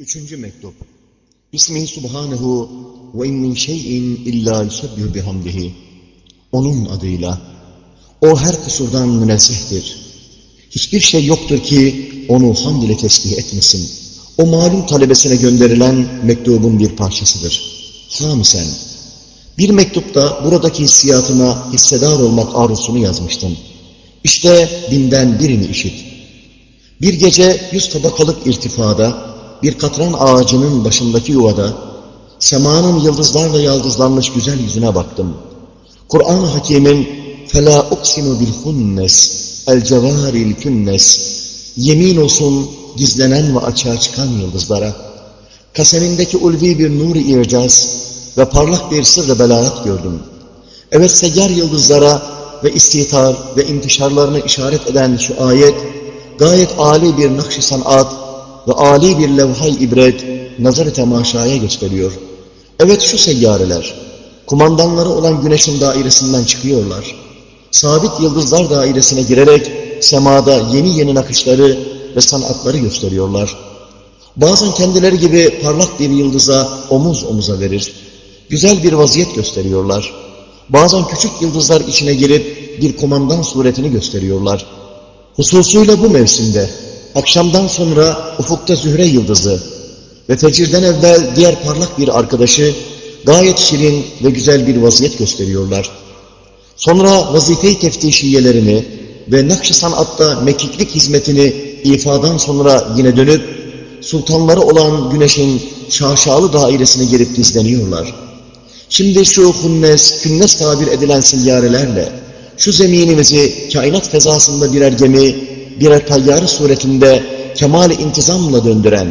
Üçüncü mektup. Bismihi subhanehu ve in min şeyin illa yusebbihu bihamdihi. Onun adıyla. O her kusurdan münezzehtir. Hiçbir şey yoktur ki onu hamd ile tesbih etmesin. O malum talebesine gönderilen mektubun bir parçasıdır. Hamisen. Bir mektupta buradaki hissiyatıma hissedar olmak arzusunu yazmıştım. İşte binden birini işit. Bir gece yüz tabakalık irtifada, bir katran ağacının başındaki yuvada, semanın yıldızlarla yaldızlanmış güzel yüzüne baktım. Kur'an-ı Hakim'in فَلَا اُقْسِمُ بِالْخُنَّسِ الْجَوَارِ الْكُنَّسِ Yemin olsun gizlenen ve açığa çıkan yıldızlara, kasemindeki ulvi bir nur-i ircaz ve parlak bir sırrı belagat gördüm. Evet seyyar yıldızlara ve istitar ve intişarlarını işaret eden şu ayet, gayet âli bir nakş-ı sanat ve âli bir levhay ibret, nazar-ı temaşaya gösteriyor. Evet şu seyyareler, kumandanları olan güneşin dairesinden çıkıyorlar. Sabit yıldızlar dairesine girerek semada yeni yeni nakışları ve sanatları gösteriyorlar. Bazen kendileri gibi parlak bir yıldıza omuz omuza verir. Güzel bir vaziyet gösteriyorlar. Bazen küçük yıldızlar içine girip bir komandan suretini gösteriyorlar. Hususuyla bu mevsimde akşamdan sonra ufukta zühre yıldızı ve fecirden evvel diğer parlak bir arkadaşı gayet şirin ve güzel bir vaziyet gösteriyorlar. Sonra vazife-i teftişiyelerini ve nakş-ı sanatta mekiklik hizmetini ifadan sonra yine dönüp sultanları olan güneşin şaşalı dairesine girip gizleniyorlar. Şimdi şu hunnes, künnes tabir edilen siyyarelerle şu zeminimizi kainat fezasında birer gemi, birer tayyarı suretinde kemal-i intizamla döndüren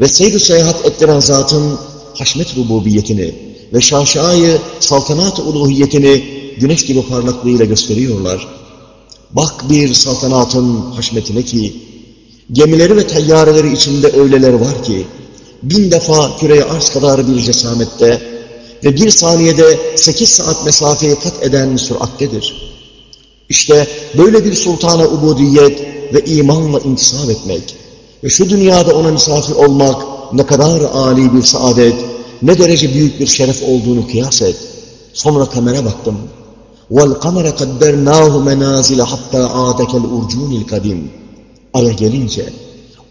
ve seyr seyahat ettiren zatın haşmet rububiyetini ve şaşayı saltanat-ı uluhiyetini güneş gibi parlaklığıyla gösteriyorlar. Bak bir saltanatın haşmetine ki, gemileri ve teyyareleri içinde öyleler var ki, bin defa küreye arz kadar bir cesamette ve bir saniyede sekiz saat mesafeyi kat eden sürattedir. İşte böyle bir sultana ubudiyet ve imanla intisap etmek ve şu dünyada ona misafir olmak ne kadar âli bir saadet, ne derece büyük bir şeref olduğunu kıyas et. Sonra kamera baktım. وَالْقَمَرَ قَدَّرْنَاهُ مَنَازِلَ حَتَّى عَادَكَ الْاُرْجُونِ الْقَدِيمِ Aya gelince,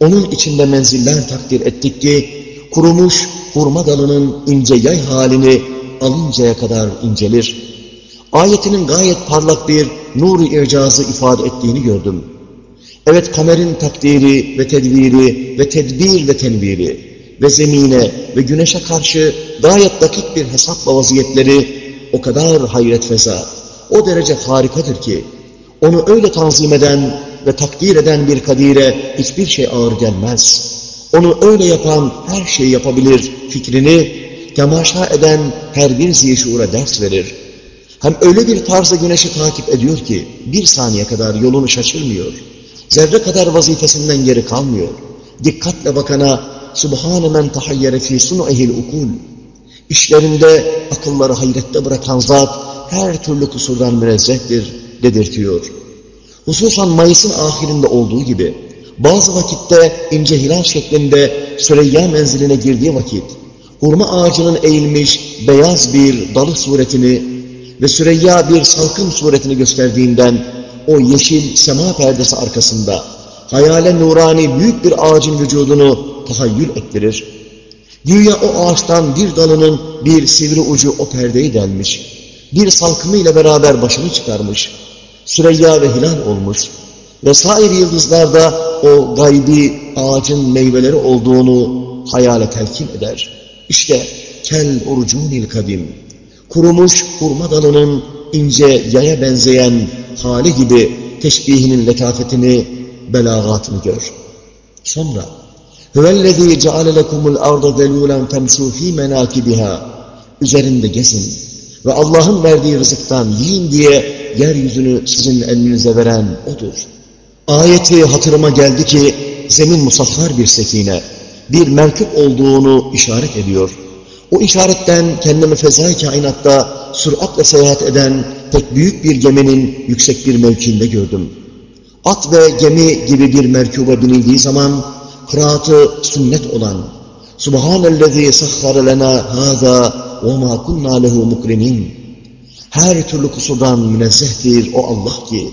onun içinde menziller takdir ettik ki, kurumuş hurma dalının ince yay halini alıncaya kadar incelir. Ayetinin gayet parlak bir nur-u ircazı ifade ettiğini gördüm. Evet kamerin takdiri ve tedbiri ve tedbir ve tenviri ve zemine ve güneşe karşı gayet dakik bir hesapla vaziyetleri o kadar hayret feza, o derece harikadır ki, onu öyle tanzim eden ve takdir eden bir kadire hiçbir şey ağır gelmez. Onu öyle yapan her şeyi yapabilir fikrini, temaşa eden her bir zişura ders verir. Hem öyle bir tarzda güneşi takip ediyor ki, bir saniye kadar yolunu şaşırmıyor. Zerre kadar vazifesinden geri kalmıyor. Dikkatle bakana, Subhane men tahayyere fî sun'ihil ukul. İşlerinde akılları hayrette bırakan zat her türlü kusurdan münezzehtir dedirtiyor. Hususan Mayıs'ın ahirinde olduğu gibi bazı vakitte ince hilal şeklinde Süreyya menziline girdiği vakit hurma ağacının eğilmiş beyaz bir dalı suretini ve Süreyya bir salkım suretini gösterdiğinden o yeşil sema perdesi arkasında hayale nurani büyük bir ağacın vücudunu tahayyül ettirir. Güya o ağaçtan bir dalının bir sivri ucu o perdeyi delmiş. Bir salkımıyla beraber başını çıkarmış. Süreyya ve hilal olmuş. Ve sair yıldızlarda o gaybi ağacın meyveleri olduğunu hayale telkin eder. İşte kel orucunil kadim. Kurumuş hurma dalının ince yaya benzeyen hali gibi teşbihinin letafetini, belagatını gör. Sonra Hüvellezî ceale lekumul arda zelûlen temşû fî menâkibiha Üzerinde gezin ve Allah'ın verdiği rızıktan yiyin diye yeryüzünü sizin elinize veren O'dur. Ayeti hatırıma geldi ki zemin musahhar bir sekine, bir merkep olduğunu işaret ediyor. O işaretten kendimi fezai kainatta süratle seyahat eden pek büyük bir geminin yüksek bir mevkiinde gördüm. At ve gemi gibi bir merkuba binildiği zaman kıraatı sünnet olan Subhanellezî sahhara lena hâzâ ve mâ kunnâ lehu mukrinin. Her türlü kusurdan münezzehtir o Allah ki,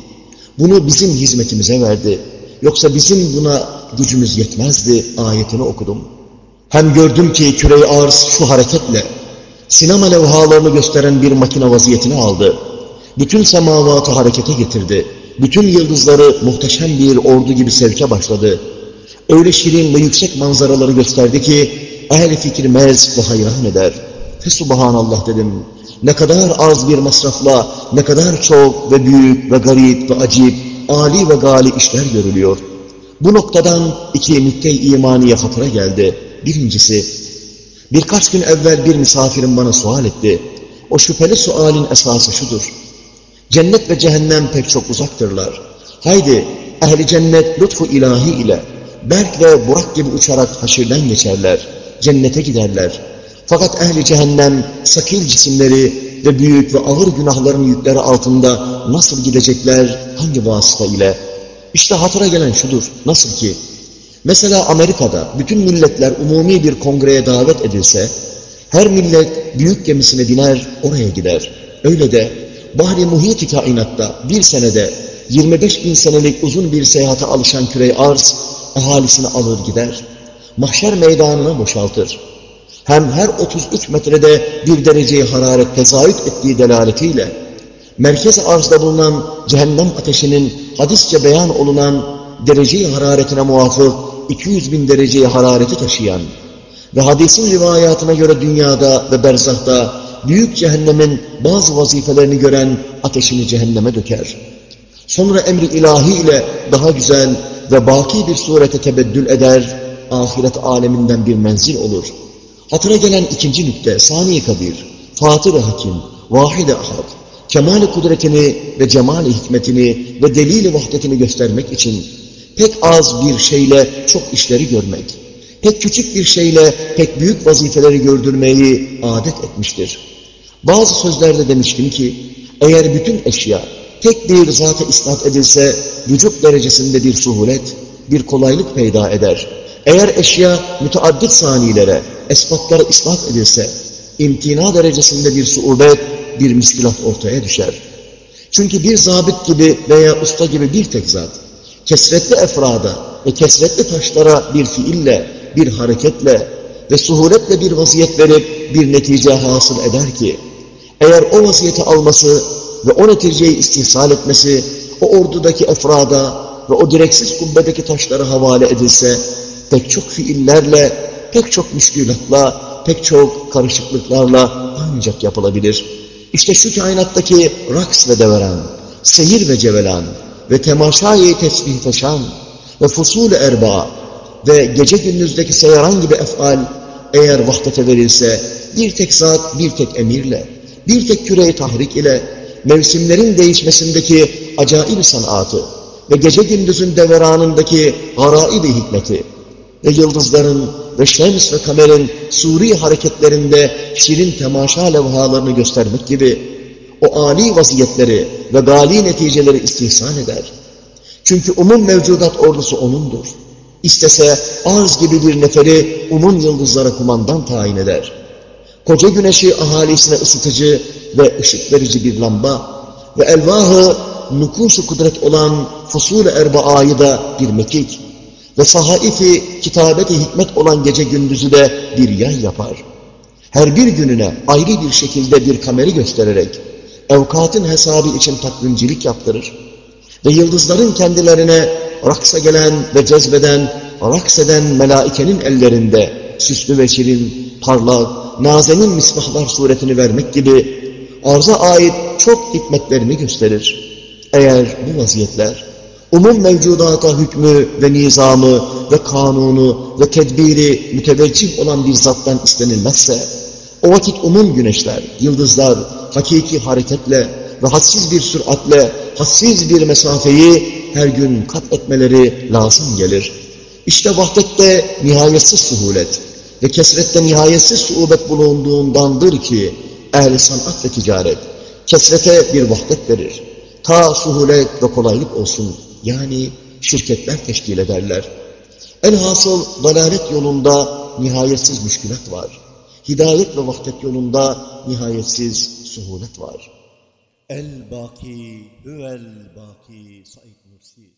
bunu bizim hizmetimize verdi. Yoksa bizim buna gücümüz yetmezdi ayetini okudum. Hem gördüm ki küre arz şu hareketle, sinema levhalarını gösteren bir makine vaziyetini aldı. Bütün semavatı harekete getirdi. Bütün yıldızları muhteşem bir ordu gibi sevke başladı. Öyle şirin ve yüksek manzaraları gösterdi ki, ehl fikir mez ve hayran eder. Fesubhanallah dedim. Ne kadar az bir masrafla, ne kadar çok ve büyük ve garip ve acip, ali ve gali işler görülüyor. Bu noktadan iki müddei imaniye hatıra geldi. Birincisi, birkaç gün evvel bir misafirim bana sual etti. O şüpheli sualin esası şudur. Cennet ve cehennem pek çok uzaktırlar. Haydi ehli cennet lütfu ilahi ile Berk ve Burak gibi uçarak haşirden geçerler. Cennete giderler. Fakat ehli cehennem sakil cisimleri ve büyük ve ağır günahların yükleri altında nasıl gidecekler, hangi vasıta ile? İşte hatıra gelen şudur, nasıl ki? Mesela Amerika'da bütün milletler umumi bir kongreye davet edilse, her millet büyük gemisine biner, oraya gider. Öyle de Bahri Muhit-i Kainat'ta bir senede 25 bin senelik uzun bir seyahate alışan kürey arz, ahalisini alır gider. Mahşer meydanına boşaltır hem her 33 metrede bir dereceyi hararet tezahüt ettiği delaletiyle, merkez arzda bulunan cehennem ateşinin hadisçe beyan olunan dereceyi hararetine muvafık 200 bin dereceyi harareti taşıyan ve hadisin rivayatına göre dünyada ve berzahta büyük cehennemin bazı vazifelerini gören ateşini cehenneme döker. Sonra emri ilahi ile daha güzel ve baki bir surete tebeddül eder, ahiret aleminden bir menzil olur.'' Hatıra gelen ikinci nükte, saniye kadir, fatır hakim, vahid ahad, kemal kudretini ve cemal hikmetini ve delil vahdetini göstermek için pek az bir şeyle çok işleri görmek, pek küçük bir şeyle pek büyük vazifeleri gördürmeyi adet etmiştir. Bazı sözlerde demiştim ki, eğer bütün eşya tek bir zata isnat edilse, vücut derecesinde bir suhulet, bir kolaylık peyda eder. Eğer eşya müteaddit sanilere, esbaplara ispat edilse, imtina derecesinde bir suubet, bir miskilat ortaya düşer. Çünkü bir zabit gibi veya usta gibi bir tek zat, kesretli efrada ve kesretli taşlara bir fiille, bir hareketle ve suhuletle bir vaziyet verip bir netice hasıl eder ki, eğer o vaziyeti alması ve o neticeyi istihsal etmesi, o ordudaki efrada ve o direksiz kubbedeki taşlara havale edilse, pek çok fiillerle pek çok müşkülatla, pek çok karışıklıklarla ancak yapılabilir. İşte şu kainattaki raks ve deveren, seyir ve cevelan ve temaşayı tesbih taşan ve fusul erba ve gece gündüzdeki seyaran gibi efal eğer vahdete verilse bir tek zat, bir tek emirle, bir tek küre tahrik ile mevsimlerin değişmesindeki acayip sanatı ve gece gündüzün deveranındaki garaibi hikmeti ve yıldızların ve şems ve kamerin suri hareketlerinde şirin temaşa levhalarını göstermek gibi o âli vaziyetleri ve gali neticeleri istihsan eder. Çünkü umum mevcudat ordusu O'nundur. İstese arz gibi bir neferi umum yıldızlara kumandan tayin eder. Koca güneşi ahalisine ısıtıcı ve ışık verici bir lamba ve elvahı nukusu kudret olan fusul-i erbaayı da bir mekik ve sahaifi kitabeti hikmet olan gece gündüzü de bir yay yapar. Her bir gününe ayrı bir şekilde bir kameri göstererek evkatın hesabı için takvimcilik yaptırır. Ve yıldızların kendilerine raksa gelen ve cezbeden, rakseden melaikenin ellerinde süslü ve şirin, parlak, nazenin misbahlar suretini vermek gibi arza ait çok hikmetlerini gösterir. Eğer bu vaziyetler umum mevcudata hükmü ve nizamı ve kanunu ve tedbiri müteveccih olan bir zattan istenilmezse, o vakit umum güneşler, yıldızlar, hakiki hareketle ve hadsiz bir süratle, hadsiz bir mesafeyi her gün kat etmeleri lazım gelir. İşte vahdette nihayetsiz suhulet ve kesrette nihayetsiz suubet bulunduğundandır ki, ehl sanat ve ticaret, kesrete bir vahdet verir. Ta suhulet ve kolaylık olsun yani şirketler teşkil ederler. Elhasıl dalalet yolunda nihayetsiz müşkülat var. Hidayet ve vahdet yolunda nihayetsiz suhulet var. El-Baki, Hüvel-Baki, Said Nursi.